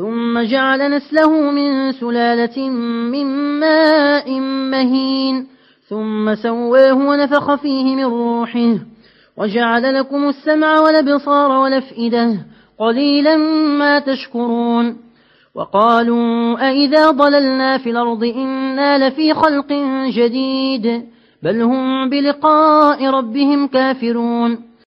ثم جعل نسله من سلالة من ماء مهين. ثم سواه ونفخ فيه من روحه. وجعل لكم السمع والأبصار والأفئدة. قليلا ما تشكرون. وقالوا أئذا ضللنا في الأرض إنا لفي خلق جديد. بل هم بلقاء ربهم كافرون.